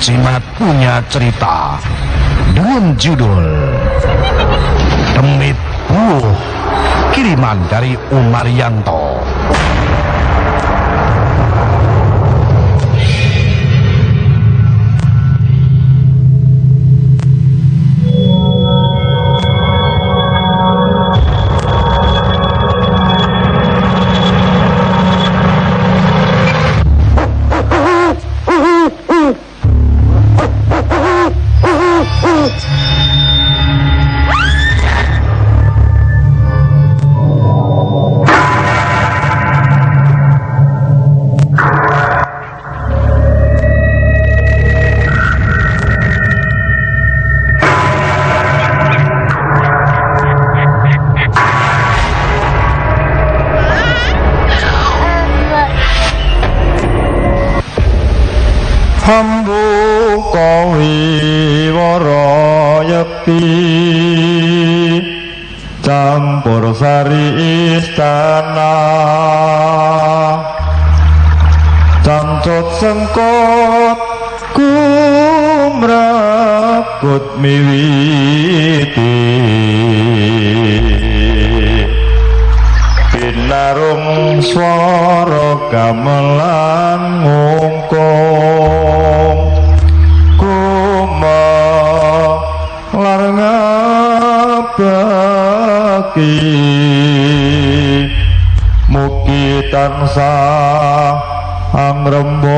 Jimat punya cerita dengan judul Demit Buh kiriman dari Umar Yanto. Hambuka wiwara yekti campur sari istana. Camcut sengkot kumrakut miwiti. Binarung swara gamelan ngungkung tansah amrembaka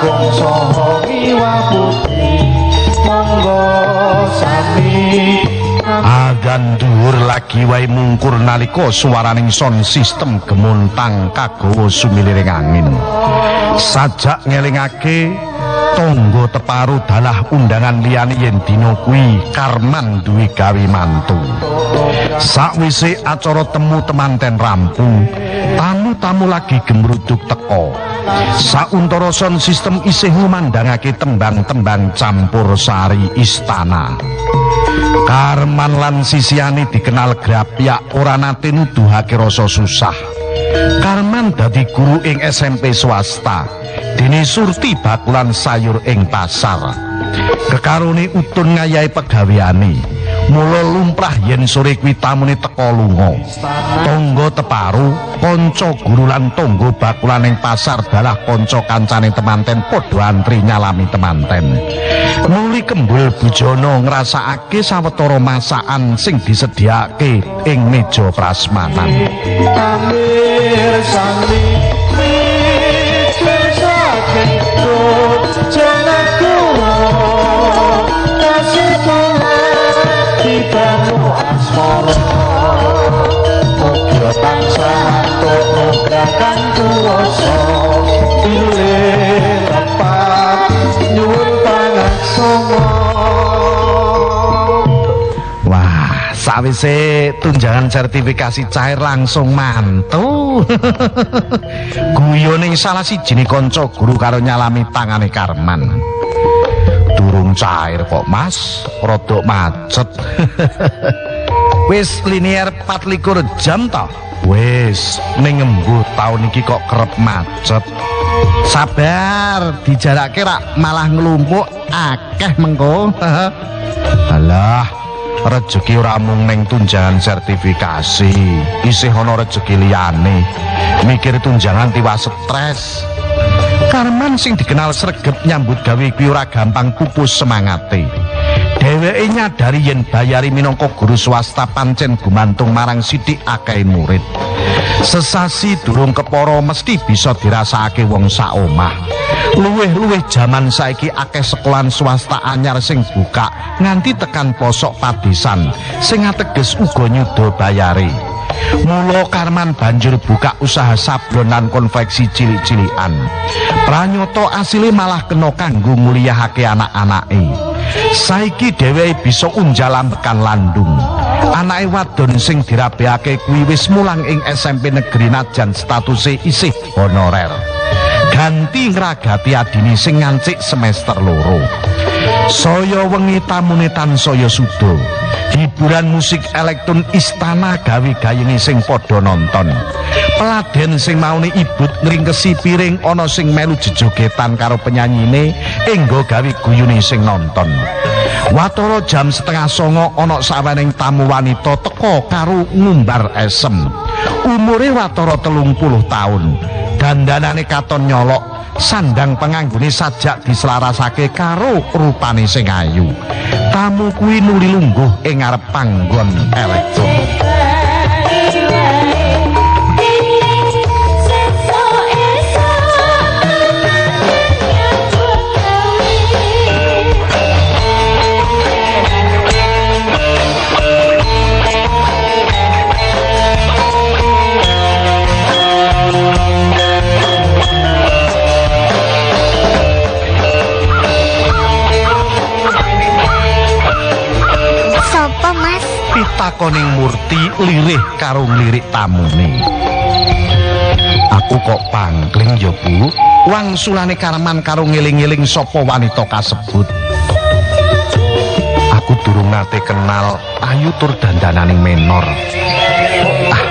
sokakung soho iwa putri Monggo sami Agan dhuwur lagi wae mungkur nalika swaraning son sistem gemuntang kagawa sumiliring angin. Sajak ngelingake tonggo teparu dalah undangan liyane yen dina kuwi Karman duwe gawe mantu. Sakwise acara temu temanten rampung, tamu-tamu lagi gemruduk teko. Sauntara son sistem isih ngumandangake tembang-tembang campur sari istana. Karman lan sisiane dikenal grapyak ora nate nuduhake rasa susah. Karman dadi guru ing SMP swasta. Dene Surti bakulan sayur ing pasar. Kekarone utun ngayahi pegaweane. Mula lumrah yen sore kuwi tamune teka lunga. Tonggo teparu, kanca guru lan tonggo bakulan ing pasar dalah kanca kancane temanten padha antri nyalami temanten. Nuli kembul bujono ngrasakake sawetara masakan sing disediakake ing meja prasmanan. Amir Wah, sawise tunjangan sertifikasi cair langsung mantu. Guyone salah sijine kanca guru karo nyalami tangane Karman. Durung cair kok, Mas. Rodok macet. Wis linier 24 jam ta? Wis, ning embuh taun iki kok kerep macet. Sabar, dijarake rak malah nglumpuk akeh mengko. Alah, rejeki ora mung ning tunjangan sertifikasi, isih ana rejeki liyane. Mikir tunjangan tiwa stres. Karman sing dikenal sregep nyambut gawe kuwi ora gampang pupus semangate. Dheweke nyadari yen Bayari minangka guru swasta pancen gumantung marang sithik akeh murid. Sesasi durung kepara mesti bisa dirasakake wong sak omah. Luwih-luwih jaman saiki akeh sekolahan swasta anyar sing buka nganti tekan posok padesan sing ateges uga nyuda bayare. Mula Karman banjur buka usaha sablon lan konveksi cilik-cilikan. Pranyata asile malah kena kanggo mulihake anak-anake. Saiki dheweke bisa unjal ambekan landung. Anake wadon sing dirabehake kuwi wis mulang ing SMP Negeri Najan statuse isih honorer. Ganti ngragati adine sing ngancik semester loro. Saya wengi tamune tansaya suda. Hiburan musik elektron istana gawe gayenge sing padha nonton. Peladen sing maune ibut ngringkesi piring ana sing melu jejogetan karo penyanyine enggo gawe guyune sing nonton. Watara jam setengah songo ana sawening tamu wanita teka karo ngumbar esem. Umure watara telung puluh taun. Dandanane katon nyolok sandang penganggone sajak diselarasake karo rupane sing ayu. Tamu kuwi nuli lungguh ing ngarep panggon elektron. Karo nglirik tamune. Aku kok pangkling ya, Bu. Wangsulane Karman karo ngeling-eling sapa wanita kasebut. Aku durung nate kenal ayu tur dandananing menor. Ah.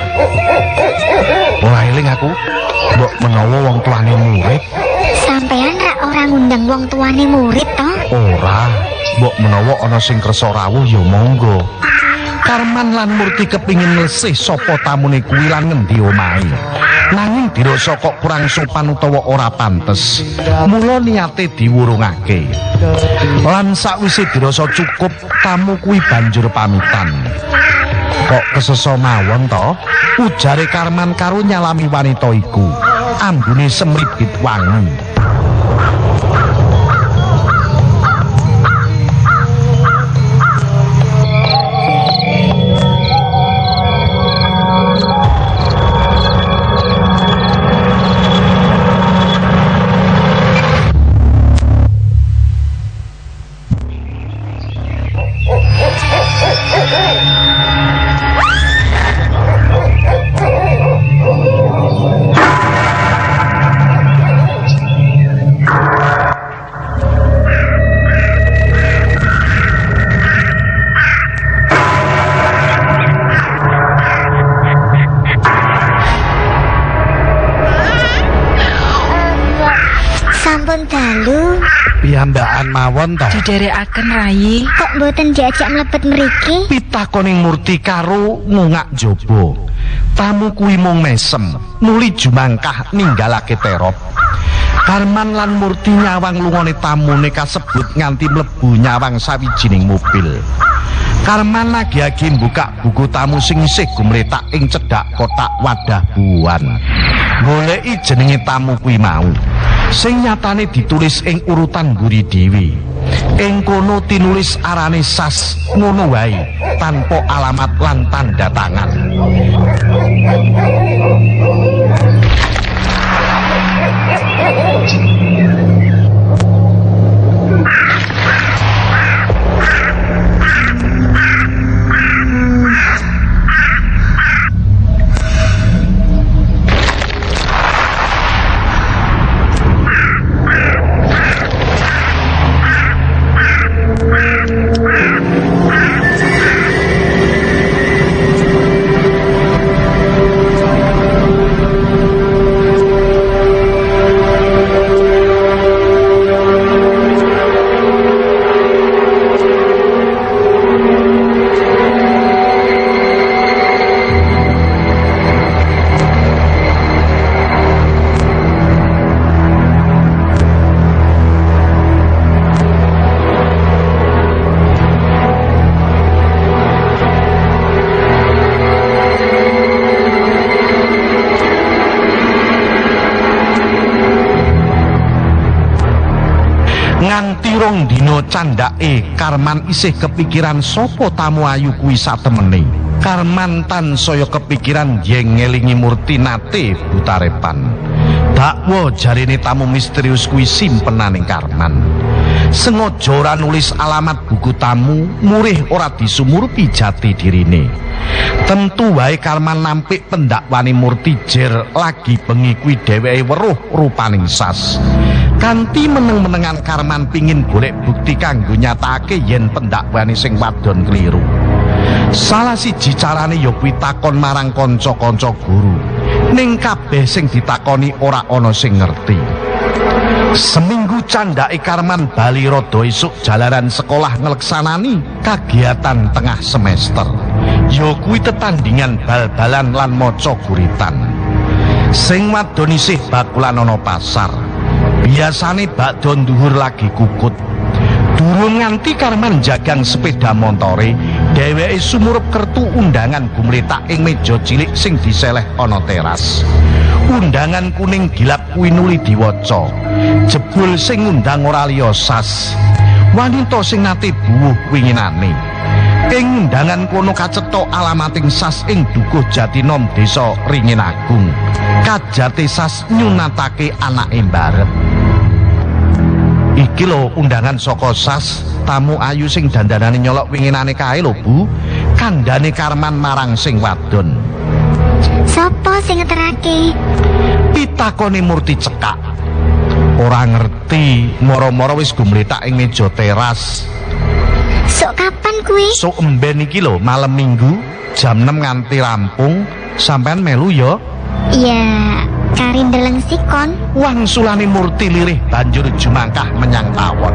Ora eling aku. Mbok menawa wong tuane murid, Sampean rak ora ngundang wong tuane murid to? ora. Mbok menawa ana sing kersa rawuh ya monggo. Karman lan Murti kepingin lesih sapa tamune kuwi lan ngendi omahe. Nanging dirasa kok kurang sopan utawa ora pantes. Mula niate diwurungake. Lan sakwise dirasa cukup, tamu kuwi banjur pamitan. Kok kesesa mawon to? Ujare Karman karo nyalami wanita iku. Ambune semribit wangi. Piyambakan mawon to. Diderekaken Rayi. kok mboten diajak mlebet mriki? pitakoning murti karo ngungak jaba. Tamu kuwi mung mesem, nuli jumangkah ninggalake terop. Karman lan Murti nyawang lungone tamune kasebut nganti mlebu nyawang sawijining mobil. Karman lagi-agi buka buku tamu sing isih gumletak ing cedhak kotak wadah buwan. Goleki jenenge tamu kuwi mau. sing nyatane ditulis ing urutan guri dhewe. ing kono tinulis arane sas ngono wae tanpa alamat lan tanda tangan nganti rong dina candhake Karman isih kepikiran sapa tamu ayu kuwi satemene? Karman tansaya kepikiran yen ngelingi murti nate butarepan. Dakwa jarine tamu misterius kuwi simpenaning Karman sengaja ora nulis alamat buku tamu murih ora disumurupi jati dirine. Tentu wae Karman nampik pendakwani murti jer lagi bengi kuwi dheweke weruh rupaning sas. Kanthi meneng-menengan Karman pingin golek bukti kanggo nyatakake yen pendakwani sing wadon keliru. Salah siji carane ya kuwi takon marang kanca-kanca guru. Ning kabeh sing ditakoni ora ana sing ngerti. Seminggu candake Karman bali rada esuk jalaran sekolah ngeleksanani kagiatan tengah semester. Ya kuwi tetandingan bal-balan lan maca guritan. Sing wadon isih bakulan ana pasar. Biasane bakdo nduhur lagi kukut. Durung nganti Karman jagang sepeda montore, dheweke sumurup kertu undangan gumletak ing meja cilik sing diseleh ana teras. Undangan kuning gilap kuwi nuli diwaca. Jebul sing ngundang ora liya sas. Wanita sing nate buwuh winginane. Ing undangan kono kacetha alamating sas ing Dukuh Jatinom Desa Ringin Agung. Kajate sas nyunatake anake mbarep. Iki lho undangan saka sas tamu ayu sing dandanane nyolok winginane kae lho Bu. Kandhane Karman marang sing wadon. Sopo sing ngeterake? pitakone murti cekak ora ngerti moro-moro wis gumletak ing meja teras Sok kapan kuwi? sok emben iki lho malam minggu jam 6 nganti rampung sampean melu ya Ya, karindeleng sikon. wangsulane murti lirih banjur jumangkah menyang tawon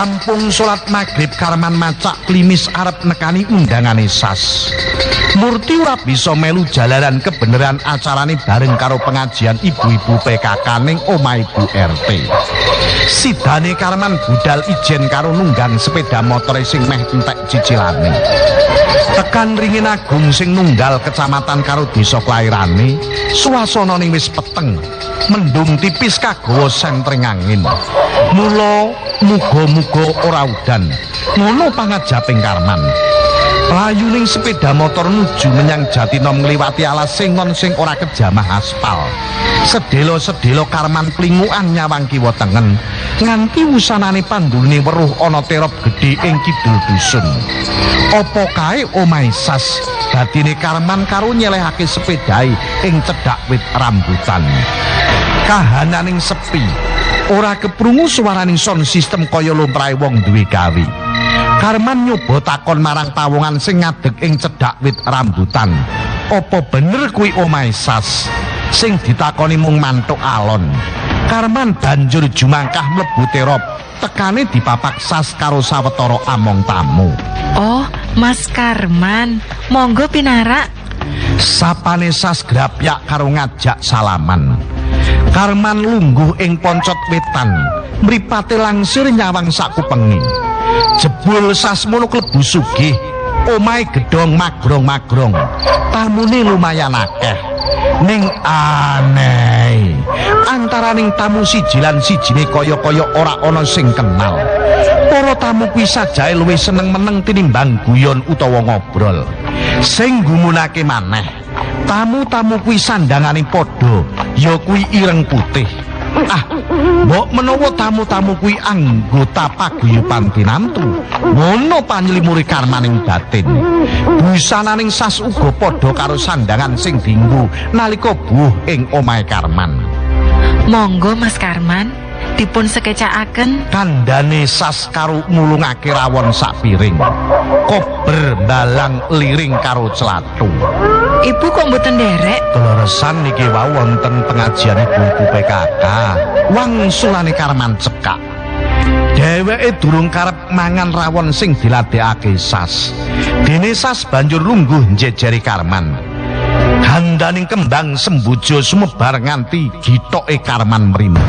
Rampung salat maghrib Karman macak klimis arep nekani undangane sas. Murti ora bisa melu jalaran kebenaran acarane bareng karo pengajian ibu-ibu PKK ning omah ibu RT. Sidane Karman budal ijen karo nunggang sepeda motor sing meh entek cicilane. Tekan ringin agung sing nunggal kecamatan karo desa klairane, suasanane wis peteng. Mendung tipis kagawa sentring angin. Mula muga-muga ora udan. Ngono pangajaping Karman. Layuning sepeda motor nuju menyang Jatinom ngliwati alas singon sing ora kejamah aspal. Sedelo-sedelo Karman plingukan nyawang kiwa tengen nganti wusanane pandulne weruh ana terop gedhe ing kidul dusun. Apa kae omahe sas batine Karman karo nyelehake sepedahe ing cedhak wit rambutan. Kahananing sepi, ora keprungu swaraning sound system kaya lumrahe wong duwe gawe. Karman nyoba takon marang pawongan sing ngadeg ing cedhak wit rambutan. Apa bener kuwi omahe sas? Sing ditakoni mung mantuk alon. Karman banjur jumangkah mlebu terop. Tekane dipapak sas karo sawetara among tamu. Oh, Mas Karman, monggo pinarak. Sapane sas grapyak karo ngajak salaman. Karman lungguh ing poncot wetan, mripate langsir nyawang sakupenge. Jebul sas mono klebu sugih, omahe gedhong magrong-magrong. Tamune lumayan akeh. Ning aneh, antaraning tamu siji lan sijine kaya-kaya ora ana sing kenal. Para tamu kuwi sajae luwih seneng meneng tinimbang guyon utawa ngobrol. Sing gumunake maneh, tamu-tamu kuwi sandangane padha, ya kuwi ireng putih. Ah, mbok menawa tamu-tamu kuwi anggota paguyuban tinamtu, ngono panylimure karmaning batin. Busananing sas uga padha karo sandangan sing dinggo nalika buh ing omahe Karman. Monggo Mas Karman, dipun sekecakaken. kandhane sas karo ngulungake rawon sak piring kober balang liring karo celatu Ibu kok mboten nderek? kleresan niki wau wonten pengajiane buku PKK wangsulane karman cekak. Dheweke durung karep mangan rawon sing diladekake sas. Dene sas banjur lungguh njejeri karman. Gandaning kembang sembujo sumebar nganti gitoke karman mrimu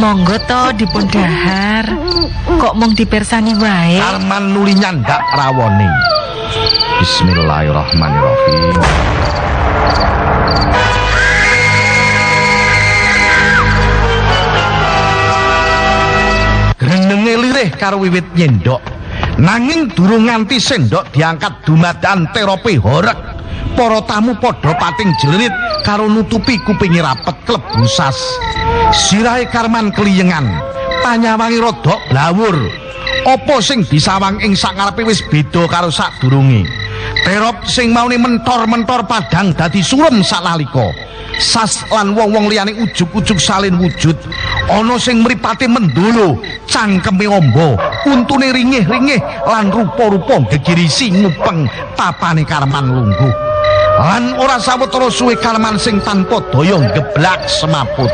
Monggo to dipun dahar. Kok mung dipersani wae? Arman nuli nyandak rawone. Bismillahirrahmanirrahim. Lirih karo wiwit nyendok. Nanging durung nganti sendok diangkat dumadan terope horek. Para tamu padha pating jelirit karo nutupi kupingi rapet klebu sas. Sirahe Karman kliyengan, panyawangi rodok blawur. Apa sing disawang ing sangarepe wis beda karo sadurunge. Terop sing maune mentor-mentor padang dadi surem salalika. Sas lan wong-wong liyane ujug-ujug salin wujud. Ana sing mripate mendolo, cangkeme amba, untune ringih-ringih lan rupa-rupa gegirisi ngupeng papane Karman lungguh. Lan ora sawetara suwe Karman sing tanpa daya geblak semaput.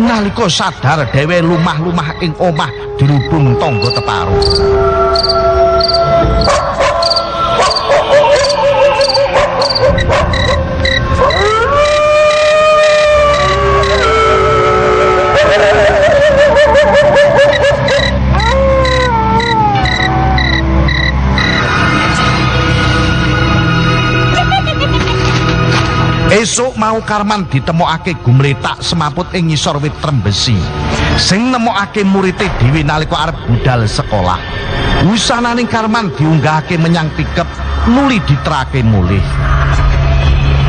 Nalika sadar dhewe lumah-lumah ing omah dirubung tangga teparu. Esuk mau Karman ditemokake gumletak semaput ing ngisor wit trembesi. Sing nemokake murite dhewe nalika arep budal sekolah. Wusananing Karman diunggahake menyang pikep nuli diterake mulih.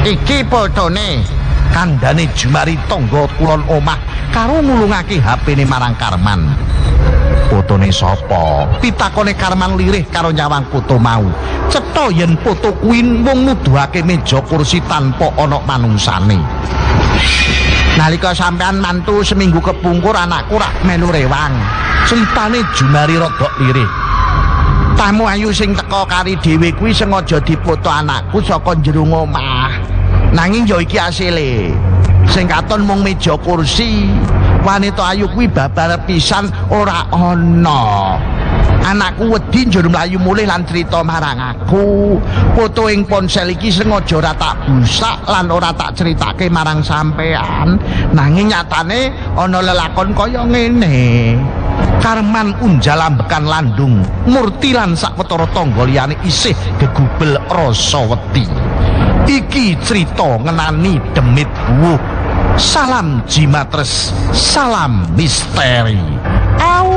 Iki fotone kandhane Jumari tangga kulon omah karo ngulungake HP-ne marang Karman. Fotone sapa? Pitakone Karman lirih karo nyawang foto mau. Cetha yen foto kuwi mung nuduhake meja kursi tanpa ana manungsane. Nalika sampean mantu seminggu kepungkur anakku rak melu rewang. Critane Jumari rodok lirih. Tamu ayu sing teka kari dhewe kuwi sengaja dipoto anakku saka jero omah. Nanging ya iki asile. Sing katon mung meja kursi. Wanita ayu kuwi babar pisan ora ana. Anakku wedi njur mlayu mulih lan crita marang aku. Foto ing ponsel iki sengaja ora tak busak lan ora tak critake marang sampean. Nanging nyatane ana lelakon kaya ngene. Karman unjal ambekan landung, murti lan sakwetara tangga liyane isih gegubel rasa wedi. Iki cerita ngenani demit buuh. Salam jimatres, salam misteri. Au.